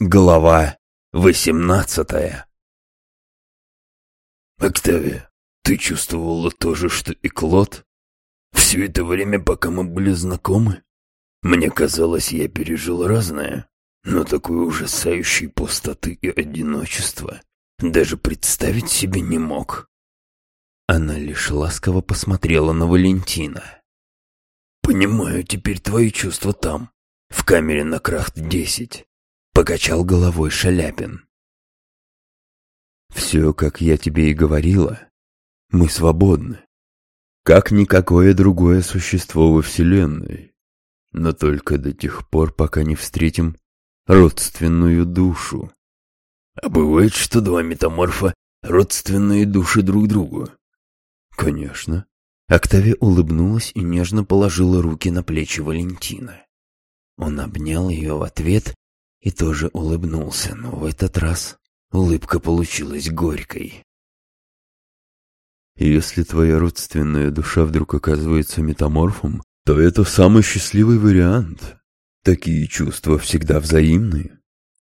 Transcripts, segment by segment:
Глава восемнадцатая «Октавия, ты чувствовала то же, что и Клод? Все это время, пока мы были знакомы? Мне казалось, я пережил разное, но такой ужасающей пустоты и одиночества даже представить себе не мог». Она лишь ласково посмотрела на Валентина. «Понимаю теперь твои чувства там, в камере на Крахт-10. Покачал головой Шаляпин. Все, как я тебе и говорила. Мы свободны. Как никакое другое существо во Вселенной. Но только до тех пор, пока не встретим родственную душу. А бывает, что два метаморфа — родственные души друг другу? Конечно. Октавия улыбнулась и нежно положила руки на плечи Валентина. Он обнял ее в ответ и тоже улыбнулся, но в этот раз улыбка получилась горькой. Если твоя родственная душа вдруг оказывается метаморфом, то это самый счастливый вариант. Такие чувства всегда взаимные.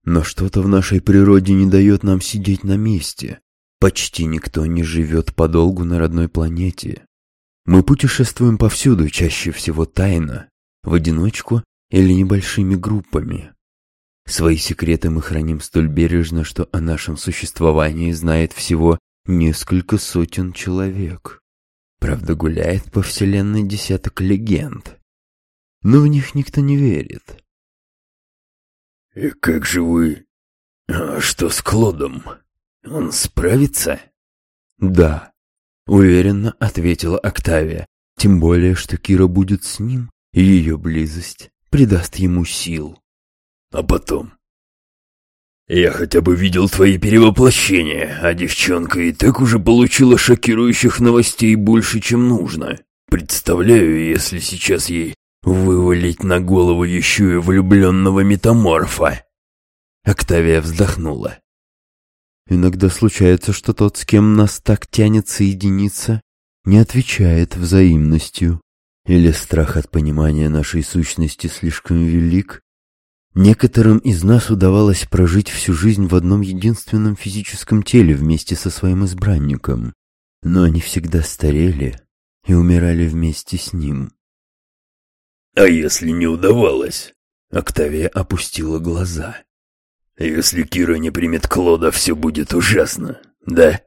Но что-то в нашей природе не дает нам сидеть на месте. Почти никто не живет подолгу на родной планете. Мы путешествуем повсюду, чаще всего тайно, в одиночку или небольшими группами. Свои секреты мы храним столь бережно, что о нашем существовании знает всего несколько сотен человек. Правда, гуляет по вселенной десяток легенд. Но в них никто не верит. «И как же вы... А что с Клодом? Он справится?» «Да», — уверенно ответила Октавия. «Тем более, что Кира будет с ним, и ее близость придаст ему сил». А потом? Я хотя бы видел твои перевоплощения, а девчонка и так уже получила шокирующих новостей больше, чем нужно. Представляю, если сейчас ей вывалить на голову еще и влюбленного метаморфа. Октавия вздохнула. Иногда случается, что тот, с кем нас так тянет соединиться, не отвечает взаимностью. Или страх от понимания нашей сущности слишком велик, Некоторым из нас удавалось прожить всю жизнь в одном единственном физическом теле вместе со своим избранником, но они всегда старели и умирали вместе с ним. «А если не удавалось?» Октавия опустила глаза. «Если Кира не примет Клода, все будет ужасно, да?»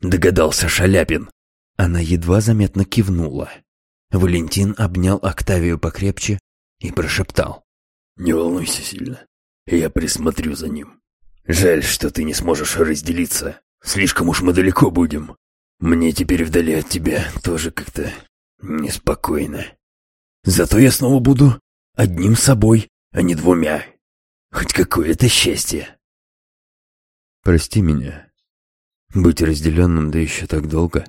Догадался Шаляпин. Она едва заметно кивнула. Валентин обнял Октавию покрепче и прошептал. Не волнуйся сильно. Я присмотрю за ним. Жаль, что ты не сможешь разделиться. Слишком уж мы далеко будем. Мне теперь вдали от тебя тоже как-то неспокойно. Зато я снова буду одним собой, а не двумя. Хоть какое-то счастье. Прости меня. Быть разделенным, да еще так долго.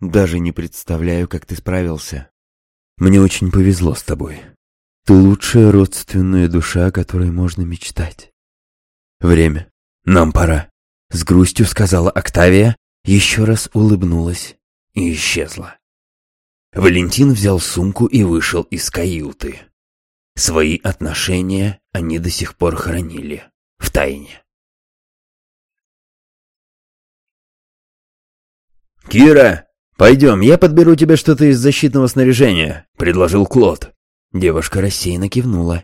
Даже не представляю, как ты справился. Мне очень повезло с тобой. Ты лучшая родственная душа, о которой можно мечтать. Время. Нам пора. С грустью сказала Октавия, еще раз улыбнулась и исчезла. Валентин взял сумку и вышел из каюты. Свои отношения они до сих пор хранили в тайне. «Кира, пойдем, я подберу тебе что-то из защитного снаряжения», — предложил Клод. Девушка рассеянно кивнула.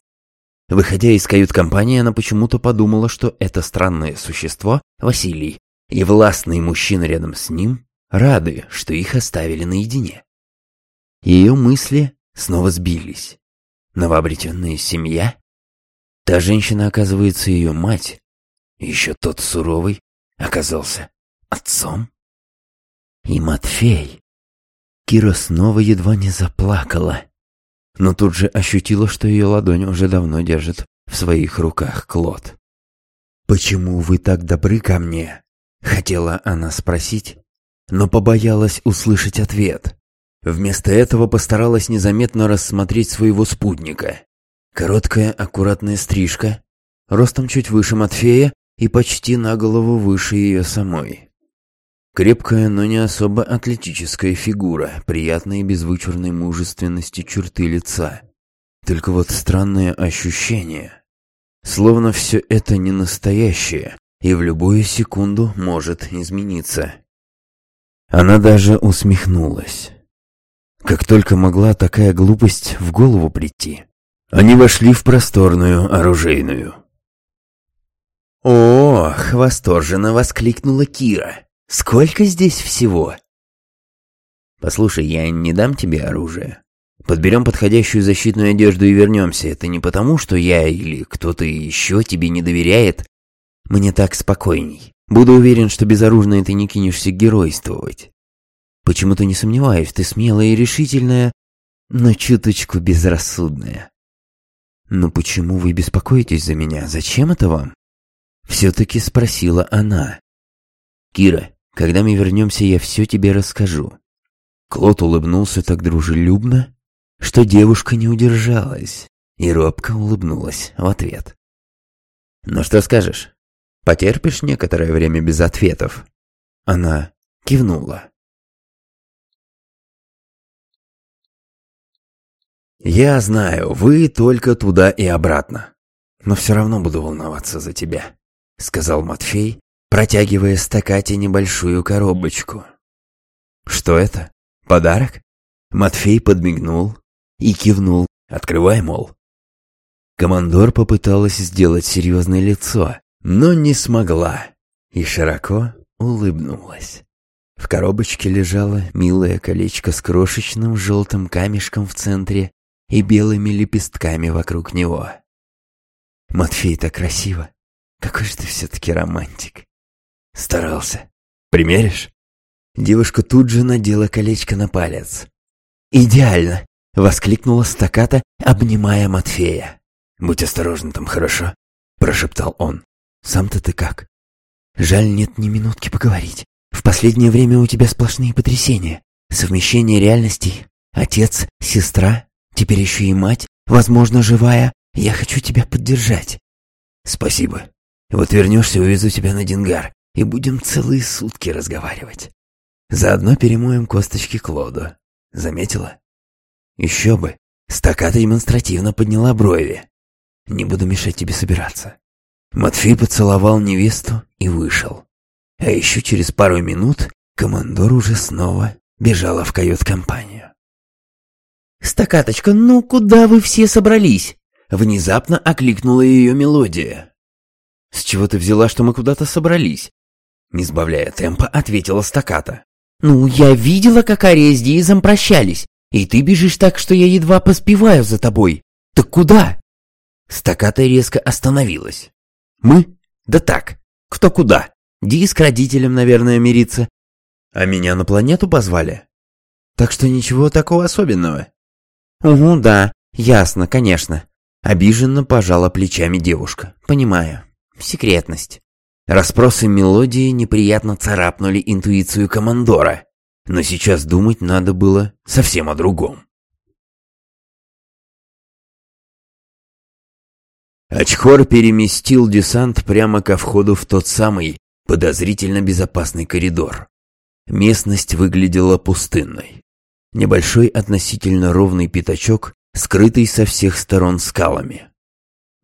Выходя из кают-компании, она почему-то подумала, что это странное существо, Василий, и властный мужчина рядом с ним рады, что их оставили наедине. Ее мысли снова сбились. Новообретенная семья? Та женщина, оказывается, ее мать. Еще тот суровый оказался отцом. И Матфей. Кира снова едва не заплакала но тут же ощутила, что ее ладонь уже давно держит в своих руках Клод. «Почему вы так добры ко мне?» — хотела она спросить, но побоялась услышать ответ. Вместо этого постаралась незаметно рассмотреть своего спутника. Короткая, аккуратная стрижка, ростом чуть выше Матфея и почти на голову выше ее самой. Крепкая, но не особо атлетическая фигура, приятной без вычурной мужественности черты лица. Только вот странное ощущение. Словно все это не настоящее, и в любую секунду может измениться. Она даже усмехнулась. Как только могла такая глупость в голову прийти. Они вошли в просторную оружейную. «Ох!» — восторженно воскликнула Кира. «Сколько здесь всего?» «Послушай, я не дам тебе оружие. Подберем подходящую защитную одежду и вернемся. Это не потому, что я или кто-то еще тебе не доверяет. Мне так спокойней. Буду уверен, что безоружной ты не кинешься геройствовать. Почему-то не сомневаюсь, ты смелая и решительная, но чуточку безрассудная. Но почему вы беспокоитесь за меня? Зачем это вам? Все-таки спросила она. «Кира, когда мы вернемся, я все тебе расскажу». Клод улыбнулся так дружелюбно, что девушка не удержалась и робко улыбнулась в ответ. «Ну что скажешь? Потерпишь некоторое время без ответов?» Она кивнула. «Я знаю, вы только туда и обратно, но все равно буду волноваться за тебя», — сказал Матфей, протягивая стакате небольшую коробочку. «Что это? Подарок?» Матфей подмигнул и кивнул, открывай, мол. Командор попыталась сделать серьезное лицо, но не смогла и широко улыбнулась. В коробочке лежало милое колечко с крошечным желтым камешком в центре и белыми лепестками вокруг него. «Матфей, так красиво! Какой же ты все-таки романтик!» Старался. «Примеришь?» Девушка тут же надела колечко на палец. «Идеально!» — воскликнула стаката, обнимая Матфея. «Будь осторожен там, хорошо?» — прошептал он. «Сам-то ты как?» «Жаль, нет ни минутки поговорить. В последнее время у тебя сплошные потрясения. Совмещение реальностей. Отец, сестра, теперь еще и мать, возможно, живая. Я хочу тебя поддержать». «Спасибо. Вот вернешься, увезу тебя на Дингар, и будем целые сутки разговаривать. Заодно перемоем косточки Клоду. Заметила? Еще бы. Стаката демонстративно подняла брови. Не буду мешать тебе собираться. Матфей поцеловал невесту и вышел. А еще через пару минут командор уже снова бежала в кают-компанию. «Стакаточка, ну куда вы все собрались?» Внезапно окликнула ее мелодия. «С чего ты взяла, что мы куда-то собрались?» Не сбавляя темпа, ответила стаката. «Ну, я видела, как Ария с Диизом прощались, и ты бежишь так, что я едва поспеваю за тобой. Так куда?» Стаката резко остановилась. «Мы? Да так. Кто куда? Диис к родителям, наверное, мирится. А меня на планету позвали. Так что ничего такого особенного». «Угу, да. Ясно, конечно». Обиженно пожала плечами девушка. «Понимаю. Секретность». Распросы мелодии неприятно царапнули интуицию командора, но сейчас думать надо было совсем о другом. Ачхор переместил десант прямо ко входу в тот самый подозрительно безопасный коридор. Местность выглядела пустынной. Небольшой относительно ровный пятачок, скрытый со всех сторон скалами.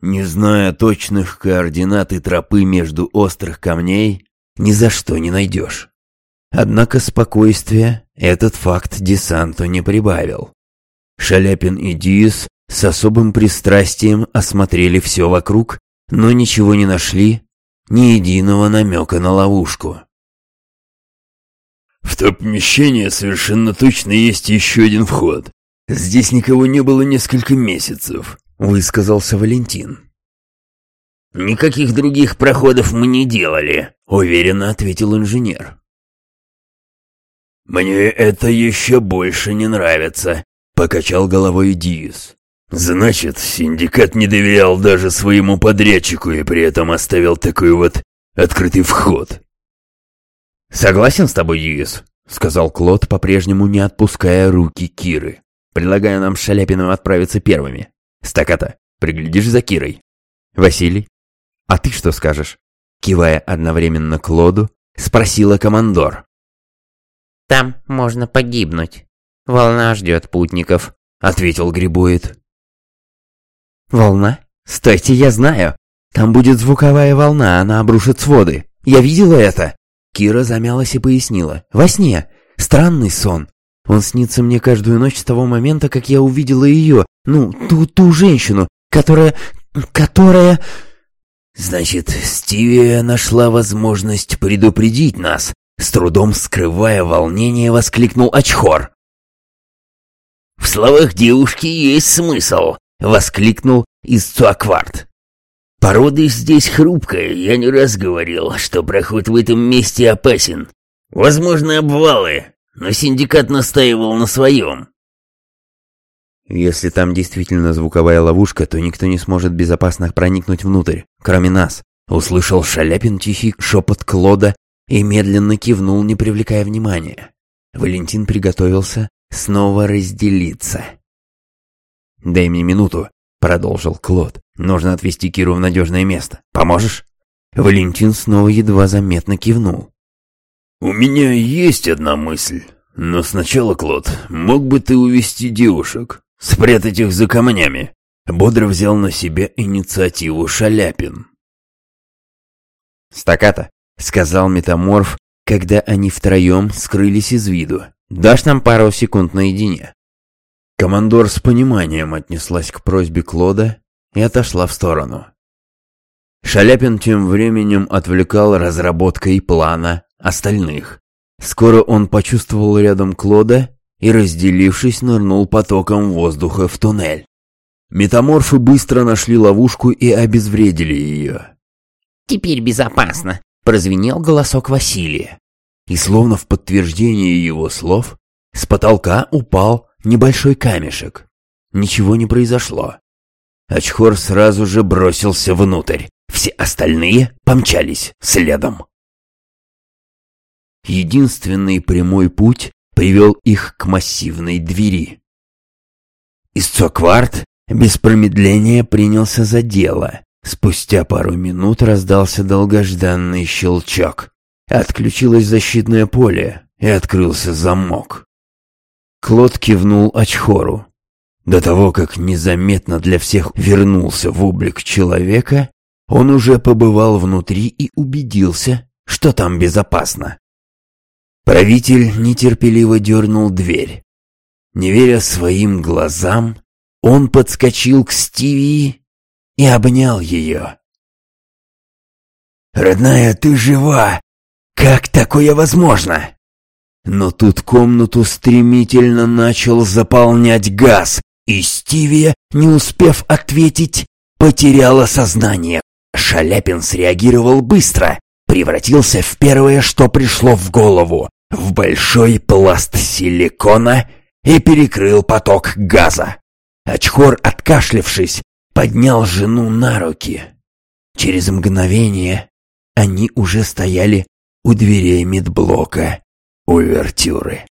Не зная точных координат и тропы между острых камней, ни за что не найдешь. Однако спокойствия этот факт десанту не прибавил. Шаляпин и Диас с особым пристрастием осмотрели все вокруг, но ничего не нашли, ни единого намека на ловушку. «В то помещение совершенно точно есть еще один вход. Здесь никого не было несколько месяцев высказался Валентин. «Никаких других проходов мы не делали», — уверенно ответил инженер. «Мне это еще больше не нравится», — покачал головой Диас. «Значит, синдикат не доверял даже своему подрядчику и при этом оставил такой вот открытый вход». «Согласен с тобой, Диас», — сказал Клод, по-прежнему не отпуская руки Киры, предлагая нам с Шаляпиным отправиться первыми. Стаката, приглядишь за Кирой. Василий, а ты что скажешь? Кивая одновременно к Лоду, спросила командор. Там можно погибнуть. Волна ждет путников, ответил Грибоид. Волна? Стойте, я знаю. Там будет звуковая волна, она обрушит своды. Я видела это!» Кира замялась и пояснила. «Во сне. Странный сон. Он снится мне каждую ночь с того момента, как я увидела ее, ну, ту, ту женщину, которая... которая...» «Значит, Стивия нашла возможность предупредить нас», с трудом скрывая волнение, воскликнул Ачхор. «В словах девушки есть смысл», — воскликнул Исцуакварт. «Порода здесь хрупкая, я не раз говорил, что проход в этом месте опасен. Возможны обвалы, но синдикат настаивал на своем». «Если там действительно звуковая ловушка, то никто не сможет безопасно проникнуть внутрь, кроме нас», — услышал Шаляпин тихий шепот Клода и медленно кивнул, не привлекая внимания. Валентин приготовился снова разделиться. «Дай мне минуту», — продолжил Клод. «Нужно отвезти Киру в надежное место. Поможешь?» Валентин снова едва заметно кивнул. «У меня есть одна мысль. Но сначала, Клод, мог бы ты увести девушек, спрятать их за камнями?» Бодро взял на себя инициативу Шаляпин. «Стаката», — сказал метаморф, когда они втроем скрылись из виду. «Дашь нам пару секунд наедине?» Командор с пониманием отнеслась к просьбе Клода и отошла в сторону. Шаляпин тем временем отвлекал разработкой плана остальных. Скоро он почувствовал рядом Клода и, разделившись, нырнул потоком воздуха в туннель. Метаморфы быстро нашли ловушку и обезвредили ее. «Теперь безопасно», — прозвенел голосок Василия. И словно в подтверждение его слов, с потолка упал небольшой камешек. Ничего не произошло. Очхор сразу же бросился внутрь. Все остальные помчались следом. Единственный прямой путь привел их к массивной двери. Истокварт без промедления принялся за дело. Спустя пару минут раздался долгожданный щелчок. Отключилось защитное поле, и открылся замок. Клод кивнул Ачхору. До того, как незаметно для всех вернулся в облик человека, он уже побывал внутри и убедился, что там безопасно. Правитель нетерпеливо дернул дверь. Не веря своим глазам, он подскочил к Стивии и обнял ее. «Родная, ты жива! Как такое возможно?» Но тут комнату стремительно начал заполнять газ, и Стивия, не успев ответить, потеряла сознание. Шаляпин среагировал быстро, превратился в первое, что пришло в голову, в большой пласт силикона и перекрыл поток газа. Очхор, откашлившись, поднял жену на руки. Через мгновение они уже стояли у дверей медблока увертюры.